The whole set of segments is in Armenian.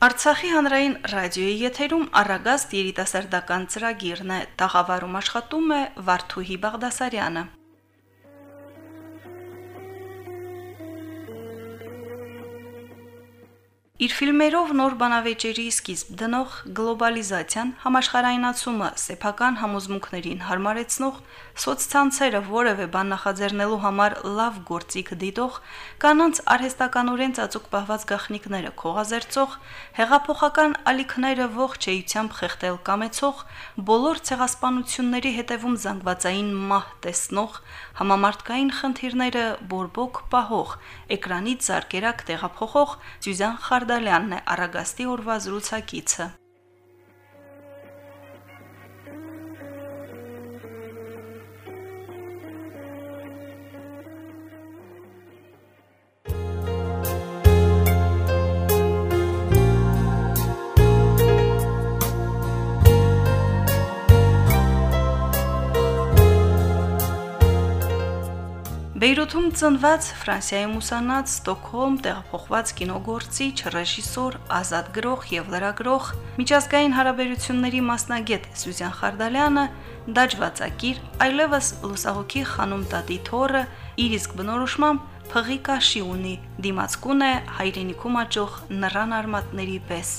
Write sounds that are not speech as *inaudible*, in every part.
Արցախի հանրային ռադիոյի եթերում առագաստ երիտասարդական ծրագիրն է։ Տաղավարում աշխատում է Վարդուհի Բաղդասարյանը։ Իր ֆիլմերով նոր բանավեճերի սկիզբ դնող գլոբալիզացիան, համաշխարհայնացումը, սեփական համոզմունքներին հարմարեցնող, սոցցանցերը որևէ բան նախաձեռնելու համար լավ գործիք դիտող, կանանց արհեստականորեն ծածուկ պահված գախնիկները քողազերծող, հեղափոխական ալիքները ողջ էությամբ խեղտել կամեցող, բոլոր ցեղասպանությունների հետևում զանգվածային մահ տեսնող, համամարտկային խնդիրները բորբոք պահող, էկրանից զարկերակ տեղափոխող Սյուզան Խարդ Բաղդալյանն է Արագաստի օրվա զրուցակիցը։ Բեյրութում ծնված, Ֆրանսիայում ուսանած, Ստոկհոլմ տեղափոխված կինոգործիչ, ռեժիսոր, ազատ գրող եւ լրագրող, միջազգային հարաբերությունների մասնագետ Սյուզյան Խարդալյանը դաջվածակիր, այլևս լուսահոգի խանум տատի թորը իր իսկ բնորոշմամբ փղի կաշի ունի, դիմացկուն է հայրենիքում աճող նռան արմատների պես։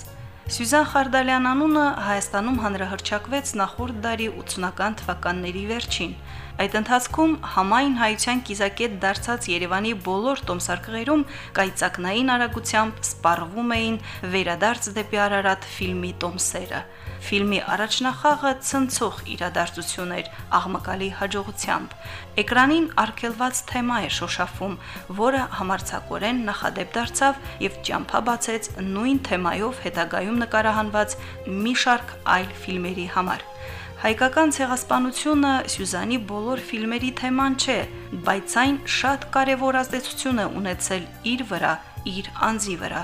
Սյուզան Խարդալյան անունը Հայաստանում հանրահրճակվեց նախորդ դարի 80-ական թվականների վերջին, Այդ ընթացքում համայն հայության կիզակետ դարձած Երևանի բոլոր տոմսարկղերում կայծակնային արագությամբ սպառվում էին վերադարձ դեպի Արարատ ֆիլմի տոմսերը։ Ֆիլմի առաջնախաղը ցնցող իրադարձություն էր աղմկալի հաջողությամբ։ Էկրանին արգելված թեմա է շոշափում, որը համարցակորեն նախադեպ դարձավ եւ ճամփա բացեց նույն թեմայով հետագայում նկարահանված մի շարք այլ ֆիլմերի համար։ Հայկական ցեղասպանությունը Սյուզանի բոլոր ֆիլմերի թեման չէ, բայց այն շատ կարևոր ազդեցություն է ունեցել իր վրա, իր անձի վրա։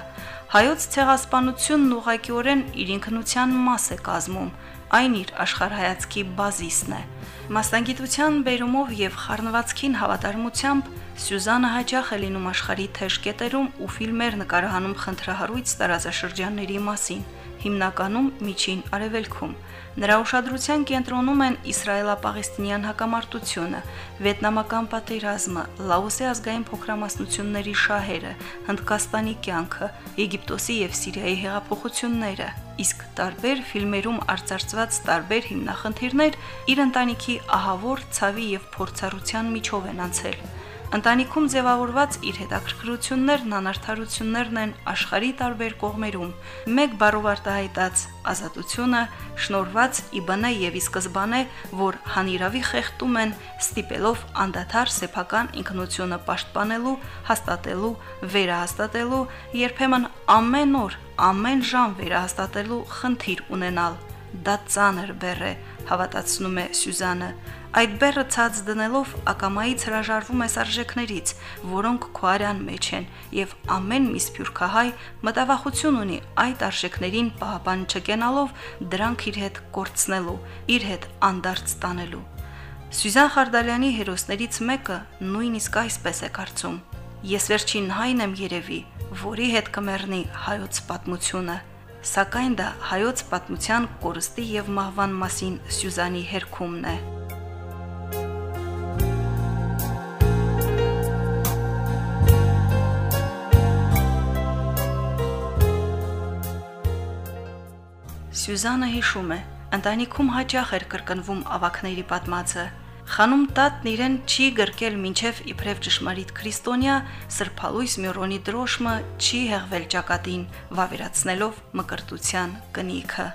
Հայոց ցեղասպանությունն ուղղակիորեն իր ինքնության մաս է կազմում, այն իր աշխարհայացքի բազիսն է։ Մասնագիտության բերումով եւ խառնվածքին հավատարմությամբ Սյուզանը հաճախ է լինում աշխարհի թեժ կետերում ու ֆիլմեր նկարահանում խնդրահարույց տարածաշրջանների մասին հիմնականում միջին արևելքում։ Նրա ուշադրության կենտրոնում են Իսրայելա-Պաղեստինյան հակամարտությունը, Վիետնամական պատերազմը, Լաոսի ազգային փոքրամասնությունների շահերը, Հնդկաստանի կյանքը, Եգիպտոսի եւ Սիրիայի հեղափոխությունները, իսկ տարբեր ֆիլմերում արծարծված տարբեր հիմնախնդիրներ իր ընտանիքի ահավոր ցավի եւ փորձառության միջով են անցել։ Ընտանիքում ձևավորված իր հետաքրքրություններն անարթարություններն են աշխարհի տարբեր կողմերում։ Մեկ բառով արտահայտած ազատությունը շնորված ԻԲՆ եւ ի սկզբանե, որ հանիրավի խեղտում են ստիպելով անդադար սեփական ինքնությունը պաշտպանելու, հաստատելու, վերահաստատելու, երբեմն ամեն օր, ամեն ժամ վերահաստատելու խնդիր ունենալ։ Դա ծանր բեռ է, հավատացնում է Սյուզանը։ Այդ բեռը ցած դնելով ակամայից հրաժարվում է արժեքներից, որոնք քո արյան մեջ են, եւ ամեն մի սփյուռքահայ մտավախություն ունի այդ արժեքներին պահապան չկենալով դրանք իր հետ կորցնելու, իր հետ անդարձ տանելու։ Սյուզան Խարդալյանի հերոսներից մեկը նույնիսկ այսպես է կարծում. Ես վերջին հայն եմ երևի, որի հետ կմեռնի հայոց պատմությունը սակայն դա հայոց պատմության կորստի եւ մահվան մասին Սյուզանի հերքումն է։ Սյուզանը հիշում է, ընտանիքում հաճախ էր կրկնվում ավակների պատմածը, Խանում տատն իրեն չի գրկել մինչև իբրև ճշմարիտ քրիստոնյա սրբալույս մյորոնի դրոշմը չի հեղվել ճակատին, վավերացնելով մկրտության կնիքը։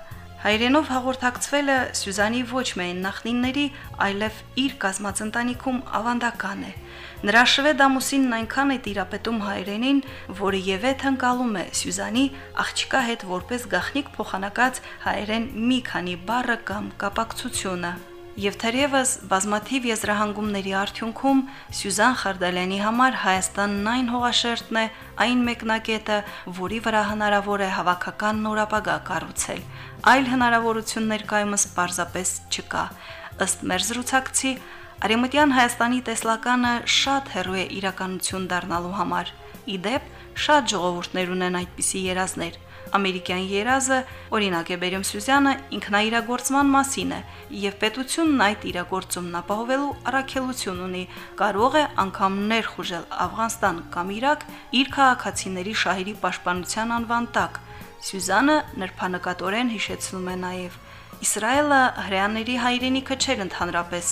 Հայրենով հաղորդակցվելը Սյուզանի ոչ միայն նախնինների, այլև իր կազմած ընտանիքում ավանդական է։ Նրա շվեդ ամուսինն այնքան է տիրապետում հայրենին, որը եւեթ ընկալում է Սյուզանի աղջիկա հետ որպես գախնիկ փոխանակած հայերեն մի քանի բառը կամ կապակցությունը։ Եվ թերևս բազմաթիվ եզրահանգումների արդյունքում Սյուզան Խարդալյանի համար Հայաստանն այն հողաշերտն է, այն մեկնակետը, որի վրա հնարավոր է հավաքական նորապագա կառուցել։ Այլ հնարավորություններ կայումս պարզապես չկա։ Ըստ մեր զրուցակցի, Արեմտյան Հայաստանի տեսլականը շատ հեռու է իրականություն դառնալու համար։ Իդեպ շատ ժողովուրդներ ունեն այդպիսի երազներ, ամերիկյան երազը, օրինակ է Բերեմ Սյուզյանը, ինքնաիրագործման մասին է, եւ պետությունն այդ իրագործումն ապահովելու առաքելություն ունի, կարող է անգամ ներխուժել Աֆղանստան կամ Իրաք իր քաղաքացիների շահերի պաշտպանության անվան տակ։ Սյուզանը նրբանկատորեն հիշեցնում է նաեւ Իսրայելը հрьяաների հայրենիքը չէր ընդհանրապես,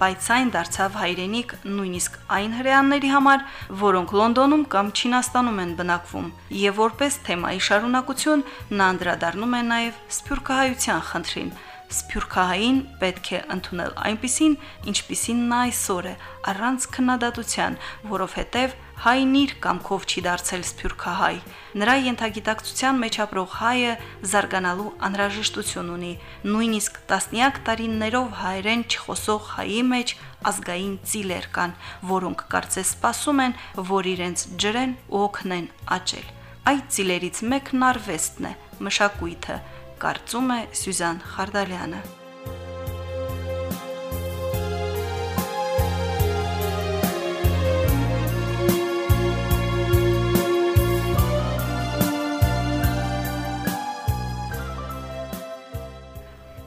բայց այն դարձավ հայրենիք նույնիսկ այն հрьяաների համար, որոնք Լոնդոնում կամ Չինաստանում են բնակվում, եւ որպես թեմայի շարունակություն նա անդրադառնում է նաեւ սփյուռքահայության խնդրին։ Սփյուռքահային պետք է ընդունել այնպիսին, ինչպիսին նա այսօր է, առանց քննադատության, որովհետեւ հայնիր կամքով չի դարձել սփյուռքահայ։ Նրա ենթագիտակցության մեջ ապրող հայը զարգանալու անհրաժեշտություն ունի, նույնիսկ տասնյակ տարիներով հայերեն չխոսող հայի մեջ ազգային ծիլեր կան, որոնք կարծես սպասում են, որ իրենց ջրեն ու օգնեն աճել։ Այդ ծիլերից մեկն արվեստն է, մշակույթը, կարծում է Սյուզան Խարդալյանը։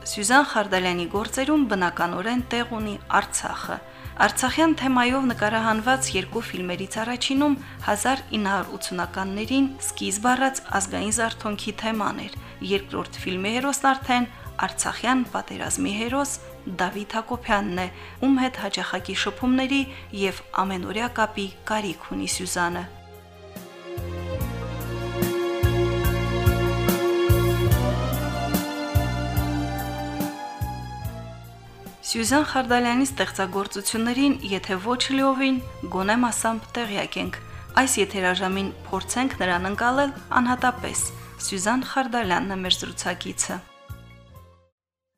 Սյուզան Խարդալյանի գործերում բնականորեն տեղ ունի Արցախը։ Արցախյան թեմայով նկարահանված երկու ֆիլմերից առաջինում 1980-ականներին սկիզբ առած ազգային զարթոնքի թեման էր։ Երկրորդ ֆիլմի հերոսն արդեն Արցախյան պատերազմի հերոս Դավիթ Հակոբյանն է, ում հետ հաջախակի շփումների եւ ամենօրյա կապի կարիք ունի Սյուզանը։ Սյուզան Խարդալյանի ստեղծագործություններին, եթե ոչ լիովին, գոնե մասամբ տեղյակ ենք։ Այս եթերաժամին փորձենք նրան ընկալել անհատապես։ Սյուզան Խարդալյանն է մեր զրուցակիցը։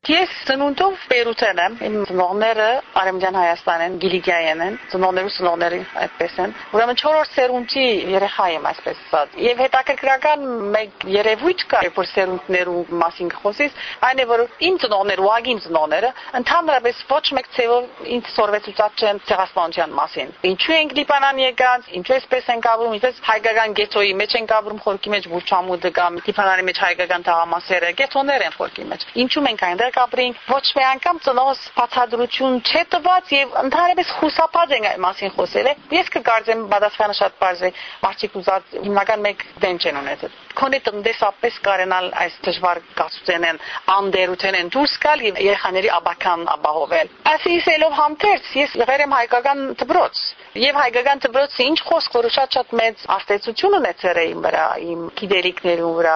Ես ծնունդով Պերութեն եմ, իմ ծնողները Արեմդյան Հայաստան են, Գիլիգիայեն են, ծնողներու ծնողները այդպես են։ Ուրեմն 4-րդ սերունդի երեխա եմ այսպես ասած։ Եվ հետաքրքրական մեկ երևույթ կա, որ սերունդներու մասին խոսից, այն է որ իմ ծնողները, ուղագին ծնողները ընդհանրապես ոչ մեկ ցեվով ինձ սորվեցուցած չեն ցեղասպանության մասին։ Ինչու ենք Լիբանան եկած, ինչու էսպես ենք ապրում, ինչպես հայկական գետոյի մեջ ենք ապրում, խորքի մեջ Բուչամուդը կամ Լիբանանի մեջ հայկական թաղամասերը, գետոներ են խորքի մեջ։ Ինչու մենք այնտեղ կապրին, ոչ մի անգամ ծնողս բացադրություն չէ տված եւ ընդհանրապես խուսափած են այդ մասին խոսել է։ Ես կգարձեմ պատասխանը շատ բարձր է։ Մարդիկ ուզած հիմնական մեկ դեն չեն ունեցել քոնե տնտեսապես կարենալ այս դժվար կացուցեն անդերութեն են դուրս գալ եւ երեխաների աբական ապահովել։ Այսիսելով համտերց ես եղել եմ հայկական դպրոց եւ հայկական դպրոցը ինչ խոսք որ շատ-շատ մեծ աստեցություն ունեցել է իմ վրա, իմ գիտելիքներում վրա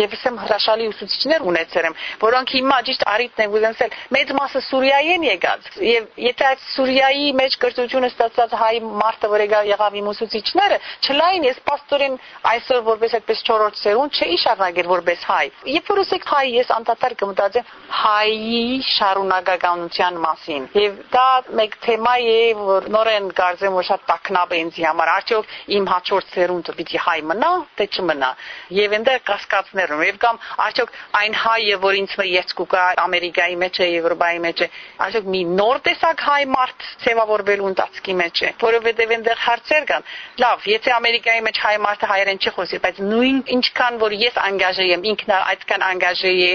եւ ես եմ հրաշալի ուսուցիչներ ունեցել եմ, որոնք հիմա ճիշտ արիտն են ուզենցել։ Մեծ մասը Սուրիայի են եկած եւ եթե այդ Սուրիայի մեջ կրթությունը ստացած հայ մարդը որ եղավ իմ ուսուցիչները, չլային ես աստորեն այսօր որպես այդպես 4 սերունդ չէի շարունակել որպես հայ։ Երբ որ ուսեք հայ, ես անդադար կմտածեմ հայի շարունակականության մասին։ Եվ դա մեկ թեմա է, որ նորեն կարծեմ որ շատ տակնապ է ինձ համար։ Արդյոք իմ հաջորդ սերունդը պիտի հայ մնա, թե չմնա։ Եվ այնտեղ կասկածներ ունեմ։ Եվ կամ արդյոք այն հայը, որ ինձ մեջ կուկա Ամերիկայի մեջ է, Եվրոպայի մեջ է, արդյոք մի նոր տեսակ հայ մարդ ցեվավորվելու ընթացքի մեջ է, որովհետև այնտեղ հարցեր կան։ Լավ, եթե Ամերիկայի մեջ հայ մարդը հայերեն չի խոսի, բայց նույն ինչ ինչքան որ ես անգաժե եմ ինքն այդքան անգաժե է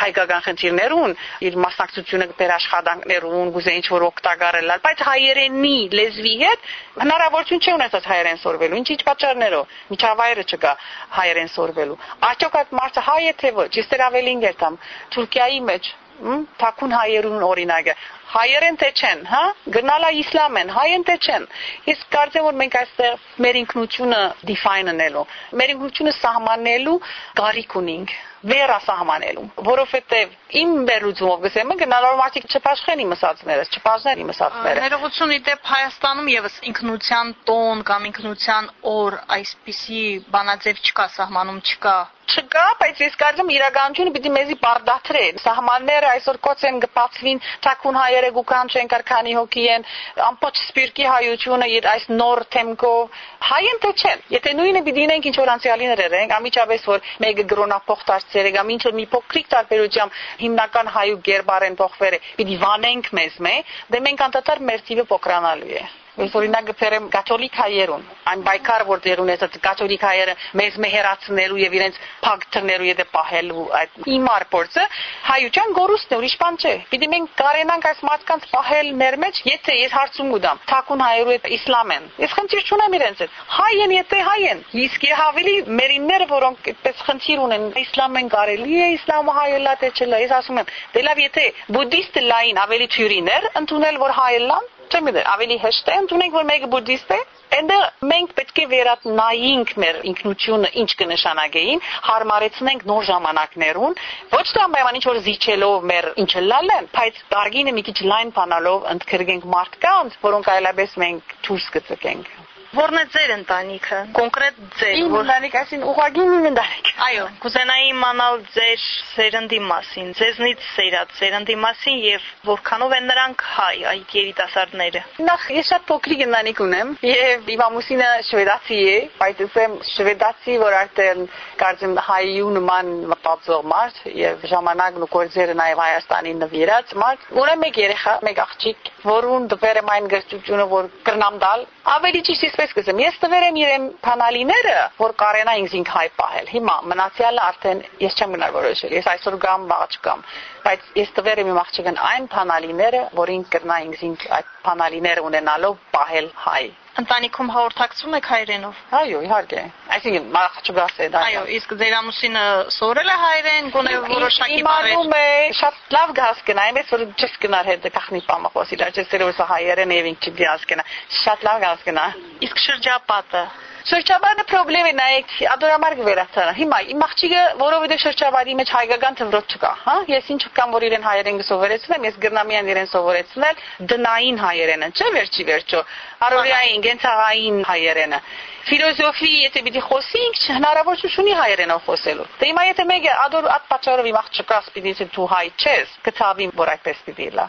հայկական խնդիրներուն իր մասնակցությունը դեր աշխատանքներուն գուզե ինչ որ օգտակարել բայց հայերենի լեզվի հետ հնարավորություն չի ունեցած հայերեն սորվելու ինչ ինչ պատճառներով միջավայրը չկա հայերեն սորվելու արդյոք այդ մարդը հայ է թե ոչ ես դեռ ավելին գերտամ Թուրքիայի մեջ թակուն հայերուն օրինակը հայերեն թե չեն, հա? Գնալա իսլամ են, հայեն թե չեն։ Ես կարծեմ որ մենք այստեղ մեր ինքնությունը define անելու, մեր ինքնությունը սահմանելու կարիք ունենք վերասահմանելու, որովհետեւ իմ վերլուծումով գսեմ, գնալով մարդիկ չփաշխեն իմ ասածները, չփաժնեն իմ ասածները։ Ներողություն իդեպ Հայաստանում եւս ինքնության տոն կամ ինքնության օր այսպիսի բանաձև չկա, սահմանում չկա չկա, բայց ես կարծում իրականությունը պիտի մեզի բարդաթրեն։ Սահմանները այսօր կոց են գպացվին, թակուն հայերը գուկան չեն կարքանի հոգի են, ամբողջ սպիրկի հայությունը իր այս նոր թեմքով հայեն թե չեն։ Եթե նույնը պիտի ինենք ինչ որ անցյալիներ ենք, ամիջապես որ մեկը գրոնափոխ դարձեր եկամ, ինչ որ մի փոքրիկ տարբերությամբ հիմնական հայու գերբարեն փոխվերը, պիտի վանենք մեզ մե, դե մենք անդադար մեր տիպը փոքրանալու է։ Ես օրինակ գտերեմ կաթոլիկ հայերուն, այն բայկար որ դեր ունեցած կաթոլիկ հայերը մեզ մեհերացնելու եւ իրենց փակ թռնելու եթե պահելու այդ իմար փորձը հայության գորուստն է ուրիշ բան չէ։ Պիտի մենք կարենանք այս մարդկանց պահել մեր մեջ, եթե ես հարցում գուտամ, թակուն հայերու հետ իսլամ են։ Ես խնդիր չունեմ իրենց հետ։ Հայ են, եթե հայ են։ Իսկ ավելի մերինները, որոնք այդպես խնդիր ունեն, իսլամ են կարելի է, իսլամը հայելա թե չլա։ Ես ասում եմ, դե լավ, եթե բուդդիստ լայն ավելի թյուրիներ ընդունել որ հայելան չեմ գիտե, ավելի հեշտ է ընդունենք, որ մեկը բուդդիստ է, Այնտեղ մենք պետք է վերատնայինք մեր ինքնությունը ինչ կնշանակեին, հարմարեցնենք նոր ժամանակներուն, ոչ թե ամենայն ինչ որ զիջելով մեր ինչը լալեն, բայց դարգինը մի քիչ լայն բանալով ընդգրկենք մարդկանց, որոնք այլապես մենք դուրս կծկենք։ Որն է ձեր ընտանիքը։ Կոնկրետ ձեր, որ ընտանիք, այսին ուղագի մի ընտանիք։ Այո, կուզենայի իմանալ ձեր սերնդի մասին, ձեզնից սերած սերնդի մասին եւ որքանով են նրանք հայ այդ երիտասարդները։ Նախ ես շատ փոքրիկ ընտանիք ունեմ եւ իմ ամուսինը շվեդացի է, բայց ասեմ շվեդացի, որ արդեն կարծեմ հայու նման մտածող մարդ եւ ժամանակն ու գործերը նաեւ Հայաստանի նվիրած մարդ։ Ունեմ մեկ երեխա, մեկ աղջիկ, որուն դվեր եմ այն գրծությունը, որ կրնամ դալ Ավելի ճիշտ իսպես կսեմ, ես տվել եմ իրեն փանալիները, որ կարենա ինձ ինք հայ պահել։ Հիմա մնացյալը արդեն ես չեմ գնալ որոշել։ Ես այսօր գամ, վաղ չգամ։ Բայց ես տվել եմ իմ աղջկան այն փանալիները, որ ինք կրնա ինձ ինք այդ փանալիները ունենալով պահել հայ։ Ընտանիքում հաղորդակցում եք հայրենով։ Այո, իհարկե։ Այսինքն մախճուգաս է դա։ Այո, իսկ ձեր ամուսինը սովորել է հայերեն, գոնե որոշակի բառեր։ Իմանում է, շատ լավ հասկնա, այնպես որ չես գնար հետ կախնի պամը խոսիլ, այլ որ սա հայերեն եւ ինք չի հասկնա։ Շատ լավ հասկնա։ Իսկ շրջապատը Շրջաբանը խնդրեմ նայեք ադորամարգ վերացանը։ Հիմա իմ աղջիկը, որովհետև շրջաբանի մեջ հայկական թվրոց չկա, հա? Ես ինչ կամ որ իրեն հայերեն կսովորեցնեմ, ես գրնամիան իրեն սովորեցնել դնային հայերենը, չէ՞ վերջի վերջո։ Արորիային, գենցաղային հայերենը ֆիլոզոֆի եթե պիտի խոսենք հնարավորություն ունի հայերենով խոսելու դե հիմա եթե մեկը ադոր at պատճառով իմ աղջկաս պիտի դու հայ չես կցավի որ այդպես պիտի լա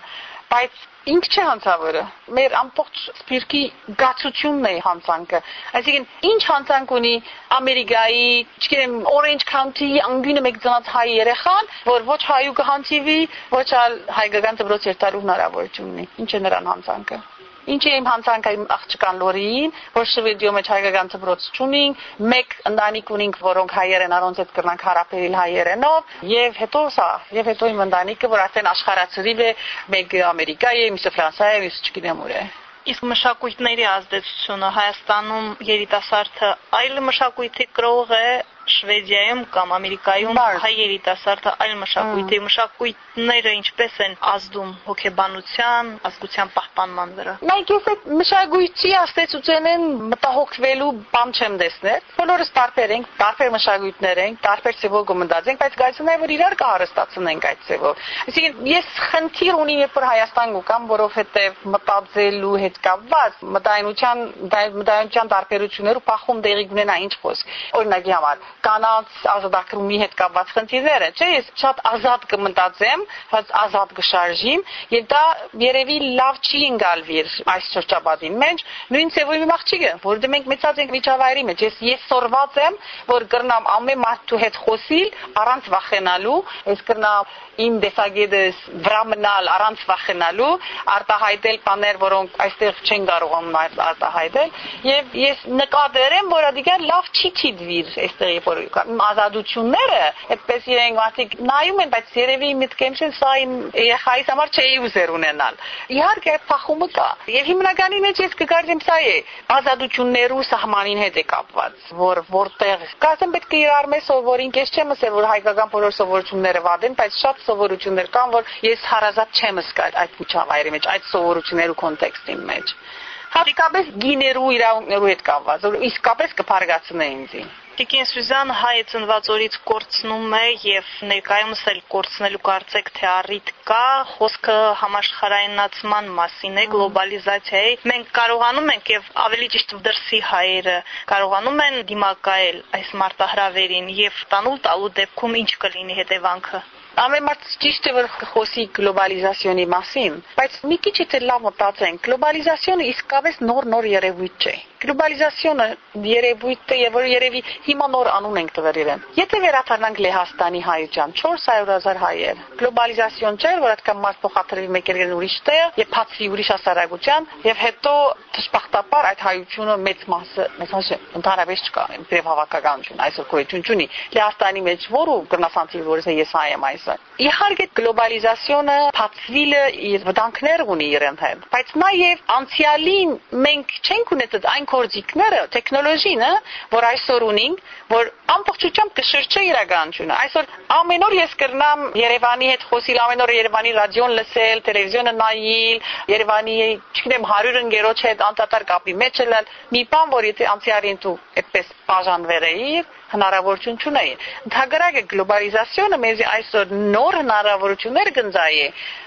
բայց ինք չէ հանցավորը մեր ամբողջ սպիրկի գացությունն է հանցանքը այսինքն ինչ հանցանք ունի ամերիկայի չգիտեմ orange county անգյունը մեկ ծնած հայ երեխան որ ոչ հայու կհանցիվի ոչ ալ հայկական դպրոց երթալու հնարավորություն ունի ինչ է նրան հանցանքը Ինչ է իմ հանցանքը իմ աղջկան լորիին, որ շվեդիո մեջ հայկական ծբրոց չունին, մեկ ընտանիք ունենք, որոնք հայեր են, առոնց հետ կրնանք հարապերիլ հայերենով, եւ հետո սա, եւ հետո իմ ընտանիքը, որ արդեն աշխարհացրիվ է, մեկ Ամերիկայի միսը Ֆրանսիայի միսը չգիտեմ ուր է իսկ մշակույթների ազդեցությունը Հայաստանում երիտասարդը այլ մշակույթի կրող է Շվեդիայում կամ Ամերիկայում հայ երիտասարդը այլ մշակույթի մշակույթները ինչպես են ազդում հոգեբանության, ազգության պահպանման վրա։ Մենք ես այդ մշակույթի աստեցությունեն մտահոգվելու բան չեմ տեսնել։ Բոլորս տարբեր ենք, տարբեր մշակույթներ ենք, տարբեր ծևով կմտածենք, բայց կարծում եմ որ իրար կհարստացնենք այդ ծևով։ Այսինքն ես խնդիր ունի երբ որ Հայաստան գուկամ, որովհետև մտածելու հետ կապված մտայնության մտայնության տարբերությունները փախում դեղի ունենա ինչ խոսք։ Օրինակի համար կանանց ազատագրումի հետ կապված խնդիրները, չէ՞, ես շատ ազատ կմտածեմ, ազատ կշարժիմ, եւ դա երևի լավ չի ընկալվիր այս շրջապատի մեջ, նույն իմ աղջիկը, որովհետեւ մենք մեծած ենք միջավայրի մեջ, ես ես սորված եմ, որ կրնամ ամեն մարդու հետ խոսիլ առանց վախենալու, ես կրնամ իմ դեսագետս վրա մնալ առանց վախենալու, արտահայտել բաներ, որոնք այստեղ չեն կարողանում արտահայտել, եւ ես նկատել եմ, որ ադիգա լավ չի թիդվիր այստեղ, որ ազատությունները, այդպես իրենք մարդիկ նայում են, բայց երևի միտքեմ չեն սա իմ երեխայիս համար չէի ուզեր ունենալ։ Իհարկե այդ փախումը կա։ Եվ հիմնականի մեջ ես կգարձեմ սա է, ազատություններու սահմանին հետ է կապված, որ որտեղ կարծեմ պետք է իրար մեզ սովորենք, ես չեմ ասել, որ հայկական բոլոր սովորությունները վատ են, բայց շատ սովորություններ կան, որ ես հարազատ չեմ զգալ այդ միջավայրի մեջ, այդ սովորություններու կոնտեքստի մեջ հատկապես գիներու իրավունքներու հետ կապված, որ իսկապես կփարգացնե ինձ։ Տիկին Սյուզան հայը ծնված օրից կորցնում է եւ ներկայումս էլ կորցնելու կարծեք թե առիթ կա խոսքը համաշխարհայնացման մասին է գլոբալիզացիայի մենք կարողանում ենք եւ ավելի ճիշտ դրսի հայերը կարողանում են դիմակայել այս մարտահրավերին եւ տանուլ տալու դեպքում ինչ կլինի հետևանքը Ամենամարդ ճիշտ է որ խոսի գլոբալիզացիոնի մասին, բայց մի քիչ եթե լավ մտածենք, գլոբալիզացիոնը իսկապես նոր-նոր երևույթ չէ։ Գլոբալիզացիոնը երևույթ է, որ երևի հիմա նոր անուն ենք տվել իրեն։ Եթե վերադառնանք Լեհաստանի հայության 400.000 հայեր, գլոբալիզացիոն չէ, որ այդքան մարդ փոխադրվի մեկ երկրին ուրիշ տեղ եւ փածվի ուրիշ հասարակության եւ հետո դժբախտաբար այդ հայությունը մեծ մասը մասը ընդհանրապես չկա, դեպ հավաքականություն այսօր գոյություն չունի։ Լեհաստանի մեջ որը գնացանցի որ ես հայ եմ այս Իհարկե գլոբալիզացիոնը փածվիլը իր վտանգներ ունի իրեն հետ, բայց նաև անցյալին մենք չենք ունեցած այն կորձիկները, տեխնոլոգին, որ այսօր ունենք, որ ամբողջությամբ կշրջի իրականությունը։ Այսօր ամեն օր ես կրնամ Երևանի հետ խոսիլ, ամեն օր Երևանի ռադիոն լսել, տելևիզիոնը նայել, Երևանի, չգիտեմ, 100 ընկերոջ հետ անդադար կապի մեջ ելնել։ Մի բան, որ եթե անցյալին դու այդպես բաժանվեր էիր, հնարավորություն չունեի։ Ընդհանրակը գլոբալիզացիոնը մեզ այսօր նոր հնարավորություններ կընձայի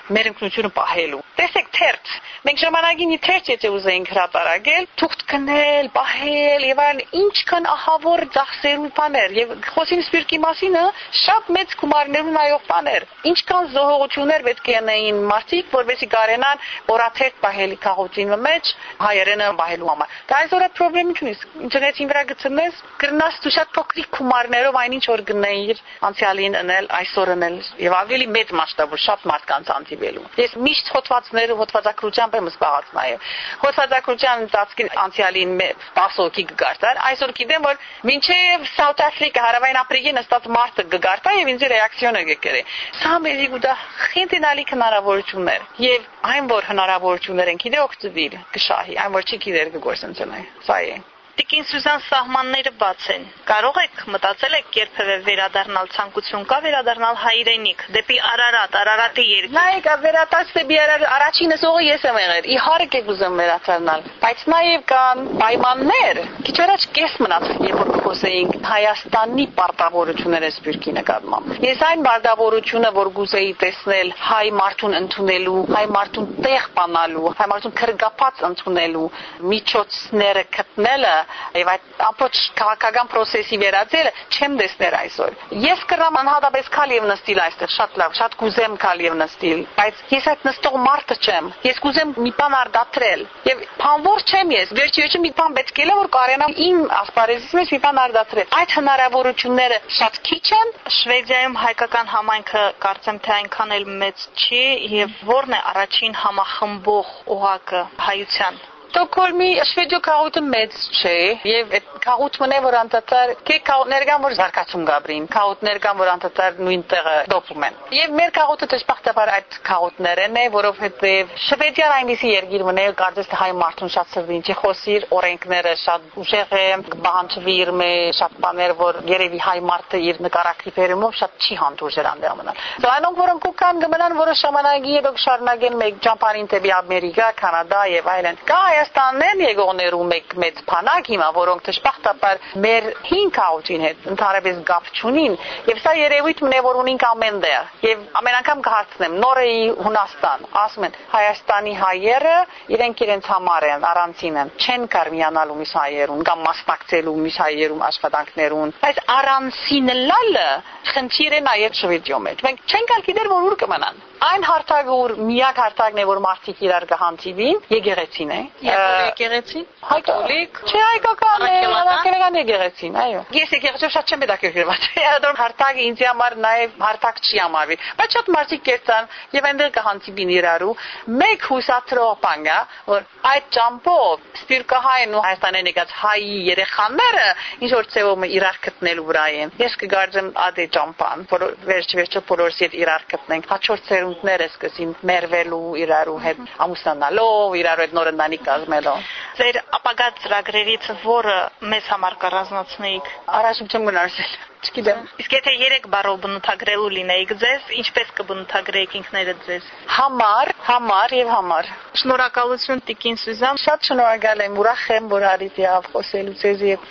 մեր ինքնությունը պահելու։ Տեսեք թերթ։ Մենք ժամանակին թերթ եթե ուզեինք հրատարակել, թուղթ կնել, պահել եւ այլն, ինչքան ահավոր ծախսերու բաներ եւ խոսին սպիրկի մասին շատ մեծ գումարներու նայող բաներ։ Ինչքան զոհողություններ պետք է ունեին մարդիկ, որովհետեւ կարենան օրաթերթ պահելի քաղաքին մեջ հայերենը պահելու համար։ Դա այսօր այդ խնդրեմ չունի։ Ինտերնետին վրա գտնես, կրնաս դու շատ փոքրիկ գումարներով այնինչ որ գնեիր անցյալին անել, այսօր անել եւ ավելի մեծ մասշտաբով շատ մարդկանց անտի ստիպելու։ Ես միշտ հոդվածները հոդվածակրությամբ եմ զբաղած նաև։ Հոդվածակրության ընթացքին անցյալին 10 հոգի կգարտար, այսօր գիտեմ որ մինչև South Africa հարավային Աֆրիկի նստած մարդը կգարտա եւ ինձ ռեակցիոնը կգրի։ Սա մեզի գուտա խինտինալի հնարավորություններ եւ այն որ հնարավորություններ են գիտե օգտվել կշահի, այն որ չի գիտեր կգործընծնի։ Սա է։ Տիկին Սյուզան սահմանները բաց են։ Կարող եք մտածել եք երբևէ վերադառնալ ցանկություն կա վերադառնալ հայրենիք, դեպի Արարատ, Արարատի երկիր։ Նայեք, վերադարձ դեպի Արարատ, առաջինը սողը ես եմ եղել։ Իհարկե կուզեմ վերադառնալ, բայց նաև կան պայմաններ։ Քիչ առաջ կես մնաց, երբ որ խոսեինք Հայաստանի պարտավորությունները սպիրկի նկատմամբ։ Ես այն պարտավորությունը, որ գուզեի տեսնել հայ մարդուն ընդունելու, հայ մարդուն տեղ բանալու, հայ մարդուն քրգապած ընդունելու միջոցները գտնելը եւ այդ ամբողջ քաղաքական process-ի վերածելը չեմ տեսներ այսօր։ Ես կրամ անհատապես քալ եւ նստիլ այստեղ շատ լավ, շատ կուզեմ քալ եւ նստիլ, բայց ես այդ նստող մարդը չեմ։ Ես կուզեմ մի բան արդատրել եւ բանվոր չեմ ես։ Վերջի վերջի մի բան պետք է լա որ կարենամ իմ ասպարեզից մեջ մի բան արդատրել։ Այդ հնարավորությունները շատ քիչ են։ Շվեդիայում հայկական համայնքը կարծեմ թե այնքան էլ մեծ չի եւ ո՞րն է առաջին համախմբող օղակը հայության Ստոկհոլմի շվեդիո քաղաքը մեծ չէ եւ այդ քաղաքն է որ անդադար կե քաղաքներ կան որ զարգացում գաբրին քաղաքներ կան որ անդադար նույն տեղը դոփում են եւ մեր քաղաքը դժբախտաբար այդ քաղաքներն է որովհետեւ շվեդիան այնպեսի երկիր մնե կարծես հայ մարդուն շատ սրվին չի խոսիր օրենքները շատ ուժեղ է բանջվի իր մե շատ բաներ որ երևի հայ մարդը իր նկարակի բերումով շատ չի հանդուրժ երանդեղ մնալ դրանոնք որոնք կան կմնան որոշ ժամանակի հետո շարունակեն մեկ ճամփարին տեպի ամերիկա կանադա եւ այլն կա Հայաստանն են եկողներու մեկ մեծ փանակ հիմա, որոնք դժբախտաբար մեր հին քաղաքին հետ ընդհանրապես գապ չունին, եւ սա երևույթ մնե որ ունենք ամենտեղ։ Եւ ամեն անգամ կհարցնեմ, նորեի Հունաստան, ասում են Հայաստանի հայերը իրենք իրենց համար են, առանցին են, չեն կար միանալու միս հայերուն կամ մասնակցելու միս հայերում աշխատանքներուն, բայց առանցին լալը խնդիր է նաեւ շվեդիո մեջ։ Մենք չենք գալ գիտեր որ ուր կմնան այն հարթակը որ միակ հարթակն է որ մարդիկ իրար կհանցիվին եկեղեցին է եկեղեցի կաթոլիկ չէ հայկական է հակերական եկեղեցին այո ես եկեղեցու շատ չեմ հետաքրքրված *laughs* այդոր հարթակը ինձ համար նաև հարթակ չի համարվի բայց շատ մարդիկ կերտան եւ այնտեղ կհանցիվին իրարու մեկ հուսատրող բան կա որ այդ ճամփով սպիրկահայն ու հայաստանեն եկած հայի երեխաները ինչ որ ծեվում իրար գտնելու վրա են ես կգարձեմ ադե ճամփան որ վերջ վերջը բոլորս հետ իրար գտնենք հաջորդ ծերունքները սկսին մերվելու իրարու հետ ամուսնանալով, իրարու հետ նոր ընտանիք կազմելով։ Ձեր ապագա ծրագրերից որը մեզ համար կառանձնացնեիք։ Առաջին չեմ գնացել։ Չգիտեմ։ Իսկ եթե 3 բառով բնութագրելու լինեիք ձեզ, ինչպես կբնութագրեիք ինքներդ ձեզ։ Համար, համար եւ համար։ Շնորհակալություն Տիկին Սյուզան։ Շատ շնորհակալ եմ, ուրախ եմ, որ արիթ եւ խոսելու ձեզ եւ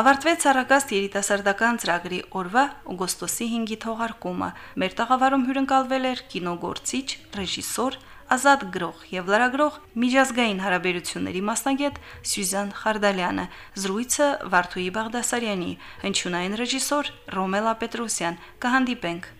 Ավարտվեց Արագաստ երիտասարդական ծրագրի օրվա օգոստոսի 5-ի թողարկումը։ Մեր տաղավարում հյուրընկալվել էր կինոգործիչ, ռեժիսոր, ազատ գրող եւ լրագրող միջազգային հարաբերությունների մասնագետ Սյուզան Խարդալյանը, զրույցը Վարդուհի Բաղդասարյանի, հնչյունային ռեժիսոր Ռոմելա Պետրոսյան։ Կհանդիպենք